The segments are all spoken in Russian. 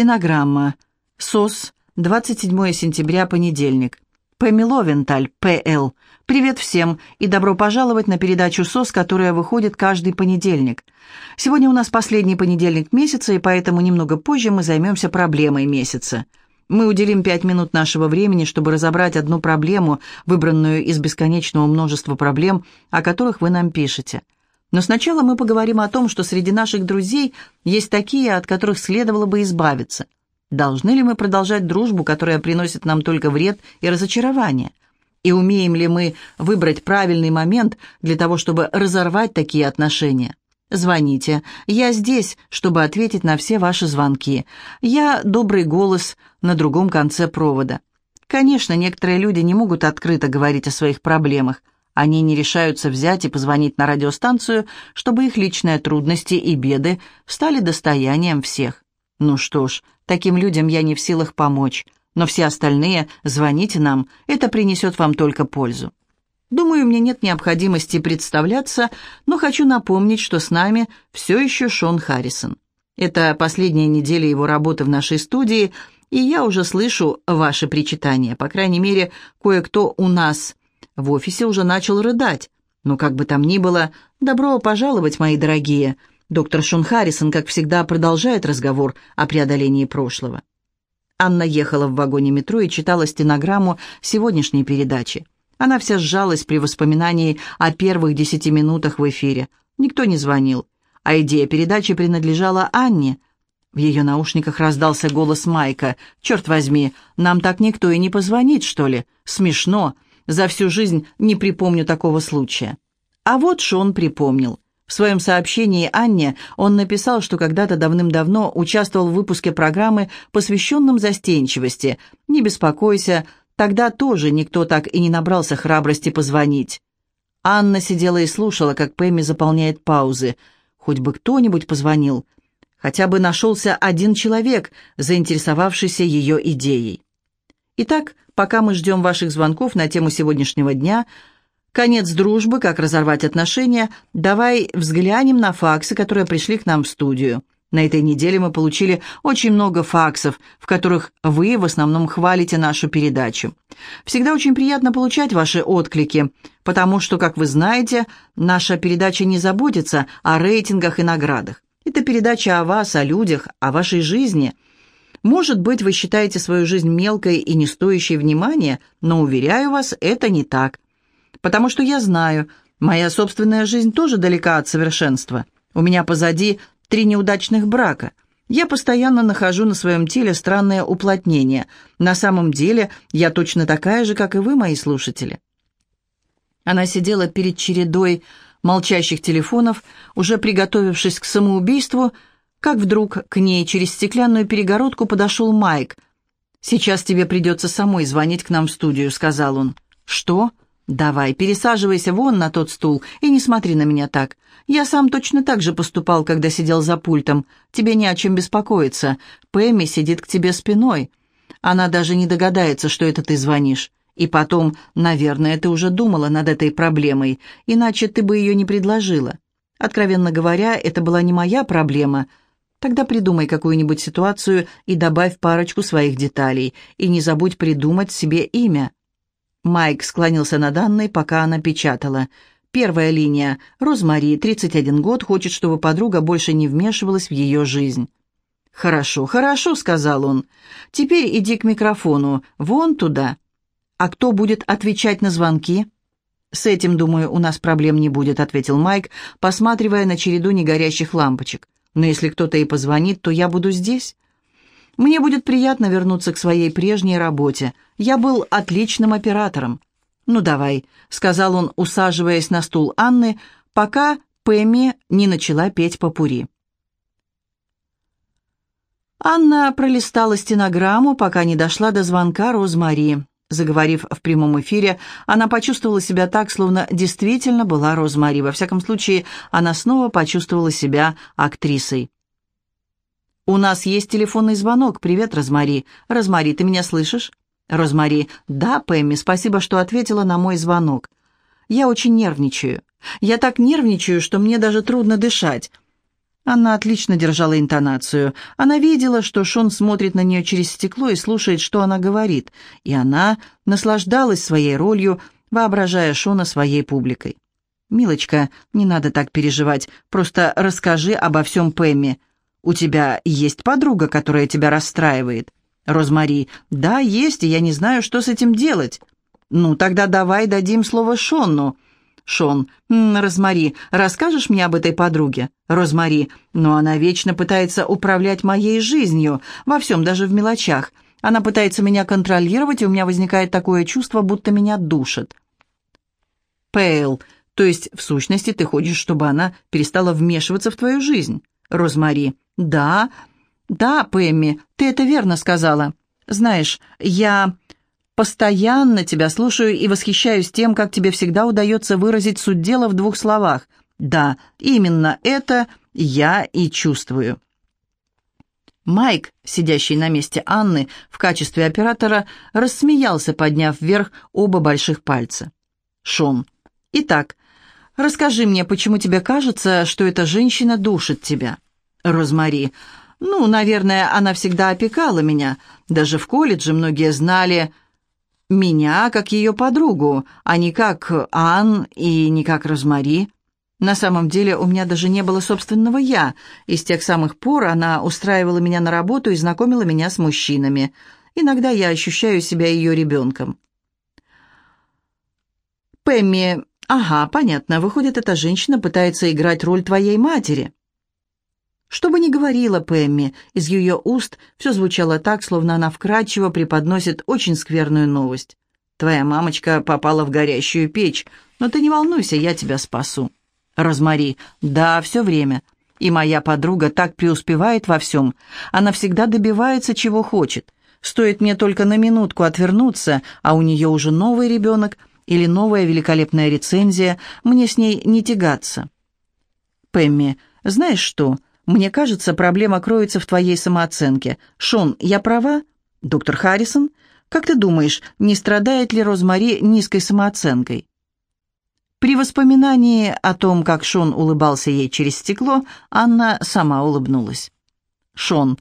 Стенограмма. СОС. 27 сентября, понедельник. Пэмми Ловенталь, П.Л. Привет всем и добро пожаловать на передачу СОС, которая выходит каждый понедельник. Сегодня у нас последний понедельник месяца, и поэтому немного позже мы займемся проблемой месяца. Мы уделим пять минут нашего времени, чтобы разобрать одну проблему, выбранную из бесконечного множества проблем, о которых вы нам пишете. Но сначала мы поговорим о том, что среди наших друзей есть такие, от которых следовало бы избавиться – Должны ли мы продолжать дружбу, которая приносит нам только вред и разочарование? И умеем ли мы выбрать правильный момент для того, чтобы разорвать такие отношения? Звоните. Я здесь, чтобы ответить на все ваши звонки. Я добрый голос на другом конце провода. Конечно, некоторые люди не могут открыто говорить о своих проблемах. Они не решаются взять и позвонить на радиостанцию, чтобы их личные трудности и беды стали достоянием всех. Ну что ж, таким людям я не в силах помочь, но все остальные звоните нам, это принесет вам только пользу. Думаю, мне нет необходимости представляться, но хочу напомнить, что с нами все еще Шон Харрисон. Это последняя неделя его работы в нашей студии, и я уже слышу ваши причитания. По крайней мере, кое-кто у нас в офисе уже начал рыдать. Но как бы там ни было, добро пожаловать, мои дорогие. Доктор Шон Харрисон, как всегда, продолжает разговор о преодолении прошлого. Анна ехала в вагоне метро и читала стенограмму сегодняшней передачи. Она вся сжалась при воспоминании о первых десяти минутах в эфире. Никто не звонил, а идея передачи принадлежала Анне. В ее наушниках раздался голос Майка. «Черт возьми, нам так никто и не позвонит, что ли? Смешно. За всю жизнь не припомню такого случая». А вот Шон припомнил. В своем сообщении Анне он написал, что когда-то давным-давно участвовал в выпуске программы, посвященном застенчивости. «Не беспокойся, тогда тоже никто так и не набрался храбрости позвонить». Анна сидела и слушала, как Пэмми заполняет паузы. Хоть бы кто-нибудь позвонил. Хотя бы нашелся один человек, заинтересовавшийся ее идеей. Итак, пока мы ждем ваших звонков на тему сегодняшнего дня – Конец дружбы, как разорвать отношения. Давай взглянем на факсы, которые пришли к нам в студию. На этой неделе мы получили очень много факсов, в которых вы в основном хвалите нашу передачу. Всегда очень приятно получать ваши отклики, потому что, как вы знаете, наша передача не заботится о рейтингах и наградах. Это передача о вас, о людях, о вашей жизни. Может быть, вы считаете свою жизнь мелкой и не стоящей внимания, но, уверяю вас, это не так потому что я знаю, моя собственная жизнь тоже далека от совершенства. У меня позади три неудачных брака. Я постоянно нахожу на своем теле странное уплотнение. На самом деле я точно такая же, как и вы, мои слушатели». Она сидела перед чередой молчащих телефонов, уже приготовившись к самоубийству, как вдруг к ней через стеклянную перегородку подошел Майк. «Сейчас тебе придется самой звонить к нам в студию», — сказал он. «Что?» «Давай, пересаживайся вон на тот стул и не смотри на меня так. Я сам точно так же поступал, когда сидел за пультом. Тебе не о чем беспокоиться. Пэмми сидит к тебе спиной. Она даже не догадается, что это ты звонишь. И потом, наверное, ты уже думала над этой проблемой, иначе ты бы ее не предложила. Откровенно говоря, это была не моя проблема. Тогда придумай какую-нибудь ситуацию и добавь парочку своих деталей. И не забудь придумать себе имя». Майк склонился над Анной, пока она печатала. Первая линия. Розмари, 31 год, хочет, чтобы подруга больше не вмешивалась в ее жизнь. «Хорошо, хорошо», — сказал он. «Теперь иди к микрофону, вон туда. А кто будет отвечать на звонки?» «С этим, думаю, у нас проблем не будет», — ответил Майк, посматривая на череду негорящих лампочек. «Но если кто-то и позвонит, то я буду здесь. Мне будет приятно вернуться к своей прежней работе. Я был отличным оператором. «Ну, давай», — сказал он, усаживаясь на стул Анны, пока Пэмми не начала петь попури. Анна пролистала стенограмму, пока не дошла до звонка Розмари. Заговорив в прямом эфире, она почувствовала себя так, словно действительно была Розмари. Во всяком случае, она снова почувствовала себя актрисой. «У нас есть телефонный звонок. Привет, Розмари. Розмари, ты меня слышишь?» «Розмари, да, Пэмми, спасибо, что ответила на мой звонок. Я очень нервничаю. Я так нервничаю, что мне даже трудно дышать. Анна отлично держала интонацию. Она видела, что Шон смотрит на нее через стекло и слушает, что она говорит, и она наслаждалась своей ролью, воображая Шона своей публикой. «Милочка, не надо так переживать, просто расскажи обо всем Пэмми. У тебя есть подруга, которая тебя расстраивает?» «Розмари, да, есть, и я не знаю, что с этим делать». «Ну, тогда давай дадим слово Шонну». Шон. «Розмари, расскажешь мне об этой подруге?» «Розмари, но она вечно пытается управлять моей жизнью, во всем, даже в мелочах. Она пытается меня контролировать, и у меня возникает такое чувство, будто меня душит». Пейл, то есть, в сущности, ты хочешь, чтобы она перестала вмешиваться в твою жизнь?» «Розмари, да, да, Пэмми, ты это верно сказала. Знаешь, я...» Постоянно тебя слушаю и восхищаюсь тем, как тебе всегда удается выразить суть дела в двух словах. Да, именно это я и чувствую. Майк, сидящий на месте Анны в качестве оператора, рассмеялся, подняв вверх оба больших пальца. Шон. Итак, расскажи мне, почему тебе кажется, что эта женщина душит тебя? Розмари. Ну, наверное, она всегда опекала меня. Даже в колледже многие знали, меня как ее подругу, а не как Ан и не как Розмари. На самом деле у меня даже не было собственного «я», и с тех самых пор она устраивала меня на работу и знакомила меня с мужчинами. Иногда я ощущаю себя ее ребенком. «Пэмми, ага, понятно, выходит, эта женщина пытается играть роль твоей матери». Что бы ни говорила Пэмми, из ее уст все звучало так, словно она вкрадчиво преподносит очень скверную новость. «Твоя мамочка попала в горящую печь, но ты не волнуйся, я тебя спасу». «Розмари, да, все время. И моя подруга так преуспевает во всем. Она всегда добивается, чего хочет. Стоит мне только на минутку отвернуться, а у нее уже новый ребенок или новая великолепная рецензия, мне с ней не тягаться». «Пэмми, знаешь что?» Мне кажется, проблема кроется в твоей самооценке. Шон, я права? Доктор Харрисон, как ты думаешь, не страдает ли Розмари низкой самооценкой? При воспоминании о том, как Шон улыбался ей через стекло, Анна сама улыбнулась. Шон,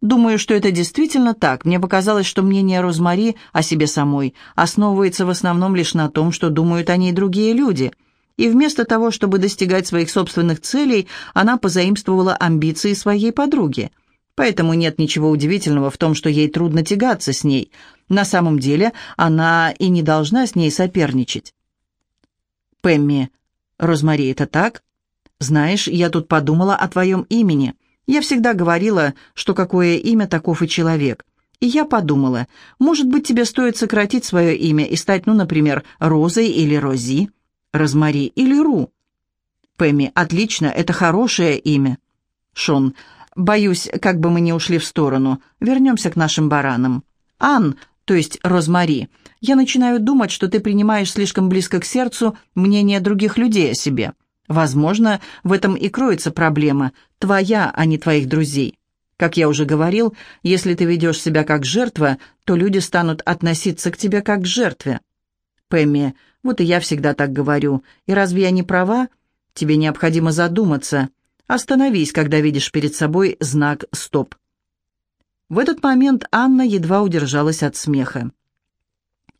думаю, что это действительно так. Мне показалось, что мнение Розмари о себе самой основывается в основном лишь на том, что думают о ней другие люди – и вместо того, чтобы достигать своих собственных целей, она позаимствовала амбиции своей подруги. Поэтому нет ничего удивительного в том, что ей трудно тягаться с ней. На самом деле она и не должна с ней соперничать. Пэмми, Розмари, это так? Знаешь, я тут подумала о твоем имени. Я всегда говорила, что какое имя, таков и человек. И я подумала, может быть, тебе стоит сократить свое имя и стать, ну, например, Розой или Рози. Розмари или Ру? Пэмми, отлично, это хорошее имя. Шон, боюсь, как бы мы не ушли в сторону. Вернемся к нашим баранам. Ан, то есть Розмари, я начинаю думать, что ты принимаешь слишком близко к сердцу мнение других людей о себе. Возможно, в этом и кроется проблема, твоя, а не твоих друзей. Как я уже говорил, если ты ведешь себя как жертва, то люди станут относиться к тебе как к жертве. Пэмми, вот и я всегда так говорю. И разве я не права? Тебе необходимо задуматься. Остановись, когда видишь перед собой знак «Стоп». В этот момент Анна едва удержалась от смеха.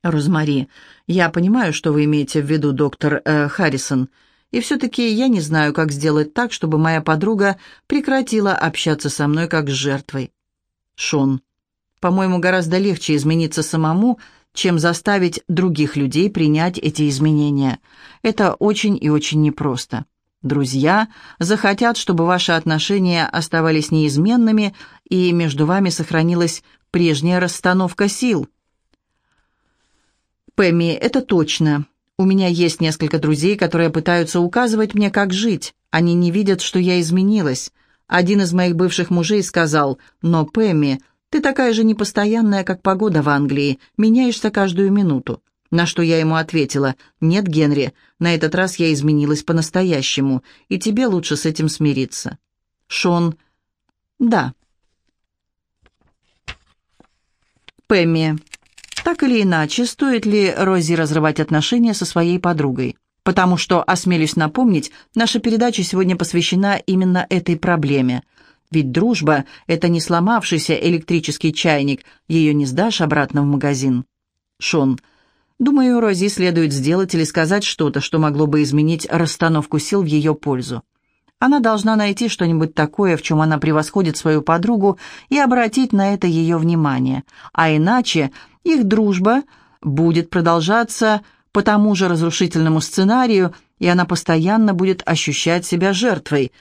«Розмари, я понимаю, что вы имеете в виду, доктор э, Харрисон, и все-таки я не знаю, как сделать так, чтобы моя подруга прекратила общаться со мной как с жертвой». «Шон, по-моему, гораздо легче измениться самому, чем заставить других людей принять эти изменения. Это очень и очень непросто. Друзья захотят, чтобы ваши отношения оставались неизменными и между вами сохранилась прежняя расстановка сил. Пэмми, это точно. У меня есть несколько друзей, которые пытаются указывать мне, как жить. Они не видят, что я изменилась. Один из моих бывших мужей сказал, «Но, Пэмми, ты такая же непостоянная, как погода в Англии, меняешься каждую минуту». На что я ему ответила, «Нет, Генри, на этот раз я изменилась по-настоящему, и тебе лучше с этим смириться». Шон, «Да». Пэмми, так или иначе, стоит ли Рози разрывать отношения со своей подругой? потому что, осмелюсь напомнить, наша передача сегодня посвящена именно этой проблеме. Ведь дружба — это не сломавшийся электрический чайник, ее не сдашь обратно в магазин. Шон, думаю, Рози следует сделать или сказать что-то, что могло бы изменить расстановку сил в ее пользу. Она должна найти что-нибудь такое, в чем она превосходит свою подругу, и обратить на это ее внимание. А иначе их дружба будет продолжаться по тому же разрушительному сценарию, и она постоянно будет ощущать себя жертвой.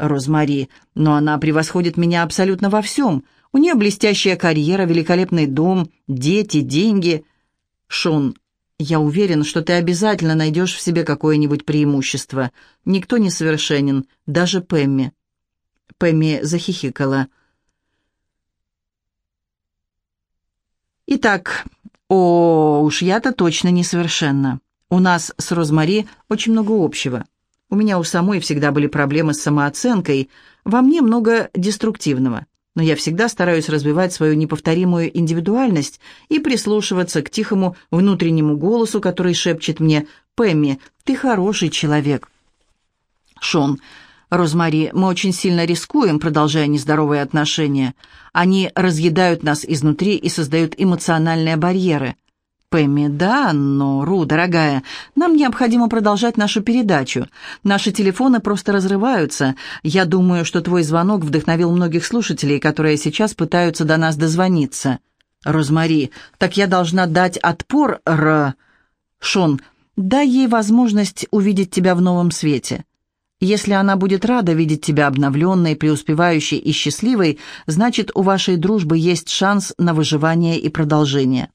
Розмари, но она превосходит меня абсолютно во всем. У нее блестящая карьера, великолепный дом, дети, деньги. Шон, я уверен, что ты обязательно найдешь в себе какое-нибудь преимущество. Никто не совершенен, даже Пэмми». Пэмми захихикала. «Итак, о, уж я-то точно несовершенна. У нас с Розмари очень много общего. У меня у самой всегда были проблемы с самооценкой, во мне много деструктивного но я всегда стараюсь развивать свою неповторимую индивидуальность и прислушиваться к тихому внутреннему голосу, который шепчет мне «Пэмми, ты хороший человек». Шон, Розмари, мы очень сильно рискуем, продолжая нездоровые отношения. Они разъедают нас изнутри и создают эмоциональные барьеры – Пэмми, да, но, Ру, дорогая, нам необходимо продолжать нашу передачу. Наши телефоны просто разрываются. Я думаю, что твой звонок вдохновил многих слушателей, которые сейчас пытаются до нас дозвониться. Розмари, так я должна дать отпор, Р... Шон, дай ей возможность увидеть тебя в новом свете. Если она будет рада видеть тебя обновленной, преуспевающей и счастливой, значит, у вашей дружбы есть шанс на выживание и продолжение.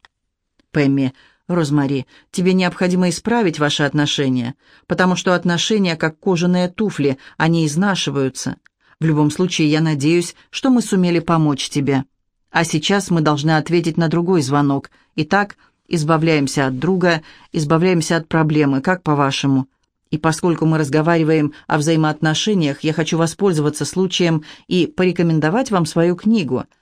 Пэмми. «Розмари, тебе необходимо исправить ваши отношения, потому что отношения как кожаные туфли, они изнашиваются. В любом случае, я надеюсь, что мы сумели помочь тебе. А сейчас мы должны ответить на другой звонок. Итак, избавляемся от друга, избавляемся от проблемы, как по-вашему?» И поскольку мы разговариваем о взаимоотношениях, я хочу воспользоваться случаем и порекомендовать вам свою книгу –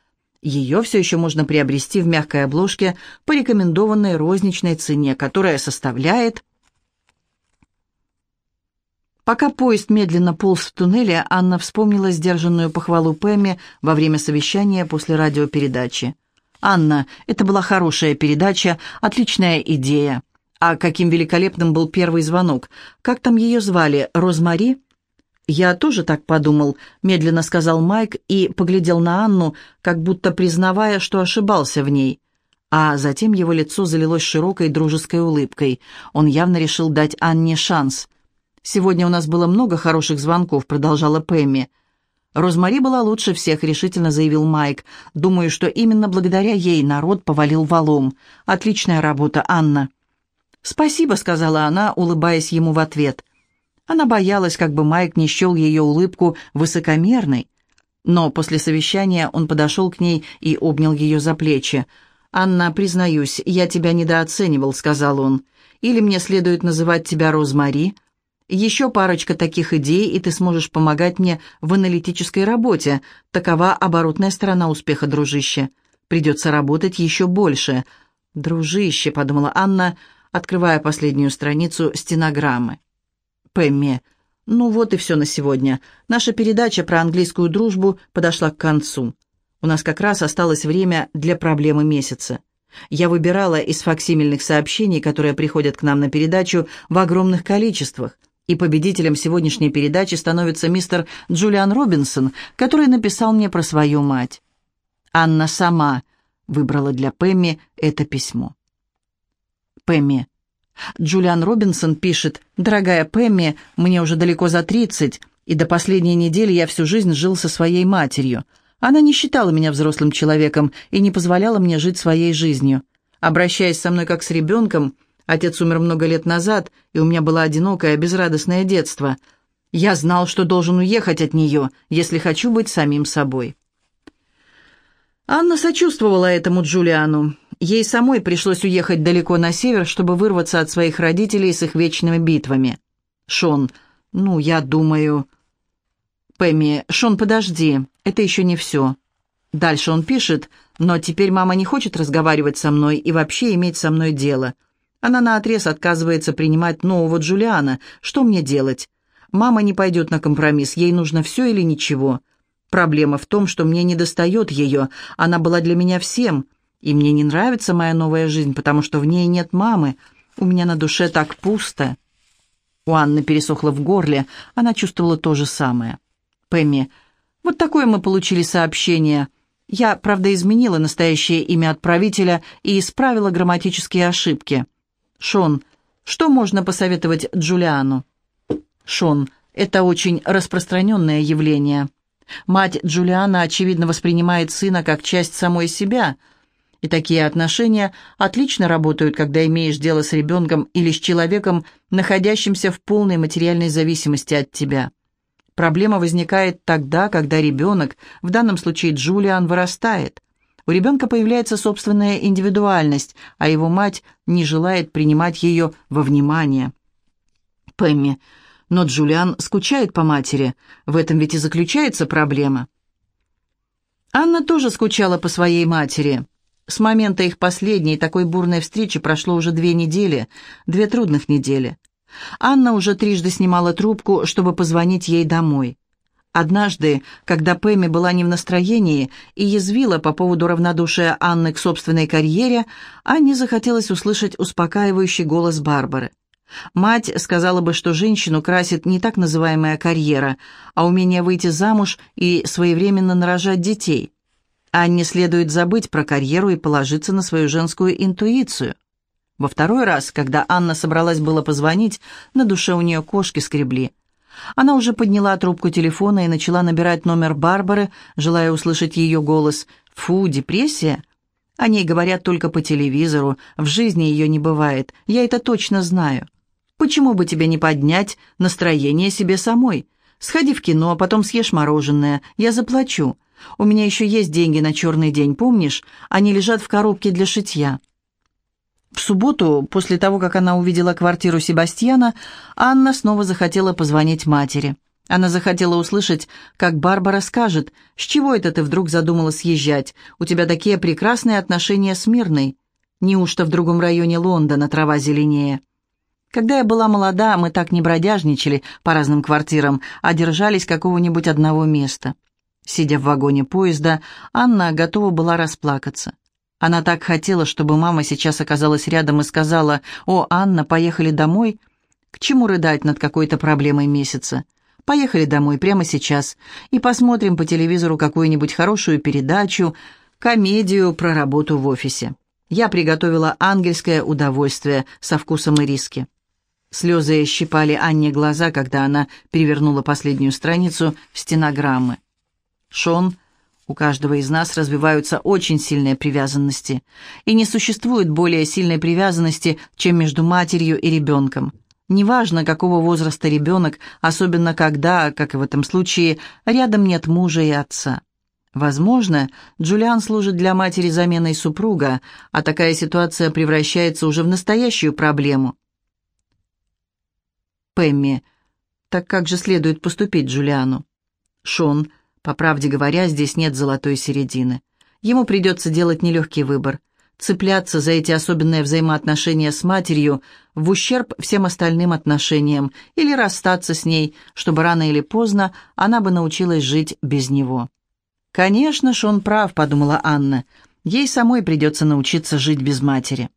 ее все еще можно приобрести в мягкой обложке по рекомендованной розничной цене, которая составляет... Пока поезд медленно полз в туннеле, Анна вспомнила сдержанную похвалу Пэмми во время совещания после радиопередачи. «Анна, это была хорошая передача, отличная идея. А каким великолепным был первый звонок. Как там ее звали? Розмари?» «Я тоже так подумал», — медленно сказал Майк и поглядел на Анну, как будто признавая, что ошибался в ней. А затем его лицо залилось широкой дружеской улыбкой. Он явно решил дать Анне шанс. «Сегодня у нас было много хороших звонков», — продолжала Пэмми. «Розмари была лучше всех», — решительно заявил Майк. «Думаю, что именно благодаря ей народ повалил валом. Отличная работа, Анна». «Спасибо», — сказала она, улыбаясь ему в ответ. Она боялась, как бы Майк не счел ее улыбку высокомерной. Но после совещания он подошел к ней и обнял ее за плечи. «Анна, признаюсь, я тебя недооценивал», — сказал он. «Или мне следует называть тебя Розмари? Еще парочка таких идей, и ты сможешь помогать мне в аналитической работе. Такова оборотная сторона успеха, дружище. Придется работать еще больше». «Дружище», — подумала Анна, открывая последнюю страницу стенограммы. Пэмми. Ну вот и все на сегодня. Наша передача про английскую дружбу подошла к концу. У нас как раз осталось время для проблемы месяца. Я выбирала из факсимильных сообщений, которые приходят к нам на передачу в огромных количествах. И победителем сегодняшней передачи становится мистер Джулиан Робинсон, который написал мне про свою мать. Анна сама выбрала для Пэмми это письмо. Пэмми. Джулиан Робинсон пишет, «Дорогая Пэмми, мне уже далеко за 30, и до последней недели я всю жизнь жил со своей матерью. Она не считала меня взрослым человеком и не позволяла мне жить своей жизнью. Обращаясь со мной как с ребенком, отец умер много лет назад, и у меня было одинокое, безрадостное детство. Я знал, что должен уехать от нее, если хочу быть самим собой». Анна сочувствовала этому Джулиану. Ей самой пришлось уехать далеко на север, чтобы вырваться от своих родителей с их вечными битвами. Шон, ну, я думаю... Пэмми, Шон, подожди, это еще не все. Дальше он пишет, но теперь мама не хочет разговаривать со мной и вообще иметь со мной дело. Она наотрез отказывается принимать нового Джулиана. Что мне делать? Мама не пойдет на компромисс, ей нужно все или ничего. Проблема в том, что мне недостает ее. Она была для меня всем. И мне не нравится моя новая жизнь, потому что в ней нет мамы. У меня на душе так пусто. У Анны пересохло в горле, она чувствовала то же самое. Пэмми, вот такое мы получили сообщение. Я, правда, изменила настоящее имя отправителя и исправила грамматические ошибки. Шон, что можно посоветовать Джулиану? Шон, это очень распространенное явление. Мать Джулиана, очевидно, воспринимает сына как часть самой себя – и такие отношения отлично работают, когда имеешь дело с ребенком или с человеком, находящимся в полной материальной зависимости от тебя. Проблема возникает тогда, когда ребенок, в данном случае Джулиан, вырастает. У ребенка появляется собственная индивидуальность, а его мать не желает принимать ее во внимание. Пэмми, но Джулиан скучает по матери, в этом ведь и заключается проблема. Анна тоже скучала по своей матери. С момента их последней такой бурной встречи прошло уже две недели, две трудных недели. Анна уже трижды снимала трубку, чтобы позвонить ей домой. Однажды, когда Пэмми была не в настроении и язвила по поводу равнодушия Анны к собственной карьере, Анне захотелось услышать успокаивающий голос Барбары. Мать сказала бы, что женщину красит не так называемая карьера, а умение выйти замуж и своевременно нарожать детей. Анне следует забыть про карьеру и положиться на свою женскую интуицию. Во второй раз, когда Анна собралась было позвонить, на душе у нее кошки скребли. Она уже подняла трубку телефона и начала набирать номер Барбары, желая услышать ее голос. «Фу, депрессия?» О ней говорят только по телевизору, в жизни ее не бывает, я это точно знаю. Почему бы тебе не поднять настроение себе самой? Сходи в кино, а потом съешь мороженое, я заплачу. У меня еще есть деньги на черный день, помнишь? Они лежат в коробке для шитья». В субботу, после того, как она увидела квартиру Себастьяна, Анна снова захотела позвонить матери. Она захотела услышать, как Барбара скажет, «С чего это ты вдруг задумала съезжать? У тебя такие прекрасные отношения с Мирной. Неужто в другом районе Лондона трава зеленее?» Когда я была молода, мы так не бродяжничали по разным квартирам, а держались какого-нибудь одного места. Сидя в вагоне поезда, Анна готова была расплакаться. Она так хотела, чтобы мама сейчас оказалась рядом и сказала, «О, Анна, поехали домой?» К чему рыдать над какой-то проблемой месяца? Поехали домой прямо сейчас и посмотрим по телевизору какую-нибудь хорошую передачу, комедию про работу в офисе. Я приготовила ангельское удовольствие со вкусом ириски. Слезы щипали Анне глаза, когда она перевернула последнюю страницу стенограммы. Шон, у каждого из нас развиваются очень сильные привязанности, и не существует более сильной привязанности, чем между матерью и ребенком. Неважно, какого возраста ребенок, особенно когда, как и в этом случае, рядом нет мужа и отца. Возможно, Джулиан служит для матери заменой супруга, а такая ситуация превращается уже в настоящую проблему. Пэмми, так как же следует поступить Джулиану? Шон, по правде говоря, здесь нет золотой середины. Ему придется делать нелегкий выбор. Цепляться за эти особенные взаимоотношения с матерью в ущерб всем остальным отношениям или расстаться с ней, чтобы рано или поздно она бы научилась жить без него. «Конечно, Шон прав», — подумала Анна. «Ей самой придется научиться жить без матери».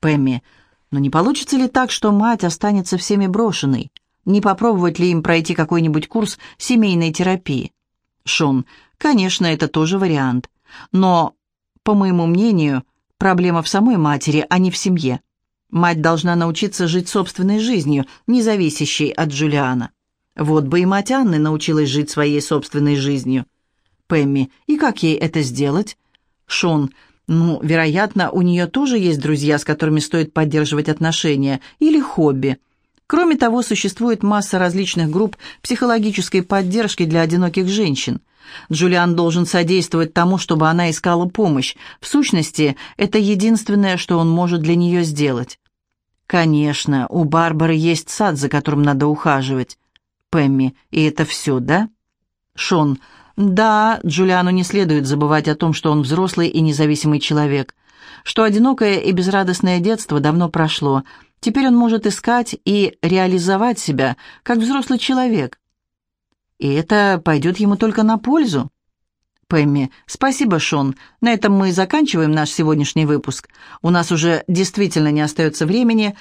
Пэмми, но не получится ли так, что мать останется всеми брошенной? Не попробовать ли им пройти какой-нибудь курс семейной терапии? Шон, конечно, это тоже вариант. Но, по моему мнению, проблема в самой матери, а не в семье. Мать должна научиться жить собственной жизнью, не зависящей от Джулиана. Вот бы и мать Анны научилась жить своей собственной жизнью. Пэмми, и как ей это сделать? Шон, ну, вероятно, у нее тоже есть друзья, с которыми стоит поддерживать отношения, или хобби. Кроме того, существует масса различных групп психологической поддержки для одиноких женщин. Джулиан должен содействовать тому, чтобы она искала помощь. В сущности, это единственное, что он может для нее сделать. Конечно, у Барбары есть сад, за которым надо ухаживать. Пэмми, и это все, да? Шон, Да, Джулиану не следует забывать о том, что он взрослый и независимый человек, что одинокое и безрадостное детство давно прошло, теперь он может искать и реализовать себя как взрослый человек. И это пойдет ему только на пользу. Пэмми, спасибо, Шон. На этом мы заканчиваем наш сегодняшний выпуск. У нас уже действительно не остается времени.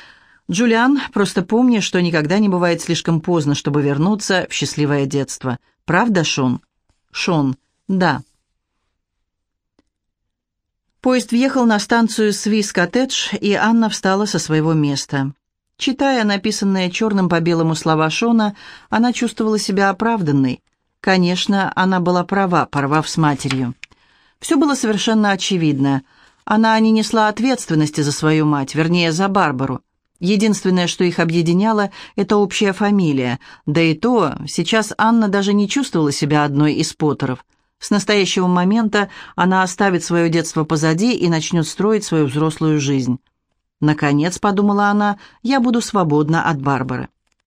Джулиан, просто помни, что никогда не бывает слишком поздно, чтобы вернуться в счастливое детство. Правда, Шон? Шон. Да. Поезд въехал на станцию Свис-коттедж, и Анна встала со своего места. Читая написанные черным по белому слова Шона, она чувствовала себя оправданной. Конечно, она была права, порвав с матерью. Все было совершенно очевидно. Она не несла ответственности за свою мать, вернее, за Барбару. Единственное, что их объединяло, это общая фамилия. Да и то, сейчас Анна даже не чувствовала себя одной из Поттеров. С настоящего момента она оставит свое детство позади и начнет строить свою взрослую жизнь. «Наконец», — подумала она, — «я буду свободна от Барбары».